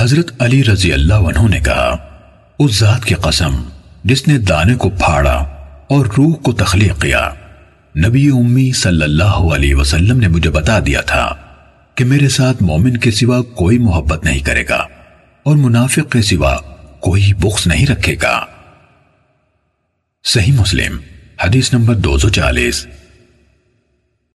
حضرت علی رضی اللہ عنہ نے کہا، اس ذات کی قسم، جس نے دانے کو پھاڑا اور روح کو تخلیق کیا۔ نبی امی صلی اللہ علیہ وسلم نے مجھے بتا دیا تھا کہ میرے ساتھ مومن کے سوا کوئی محبت نہیں کرے گا اور منافق کے سوا کوئی بخص نہیں رکھے گا۔ صحیح مسلم، حدیث نمبر دو سو چالیس۔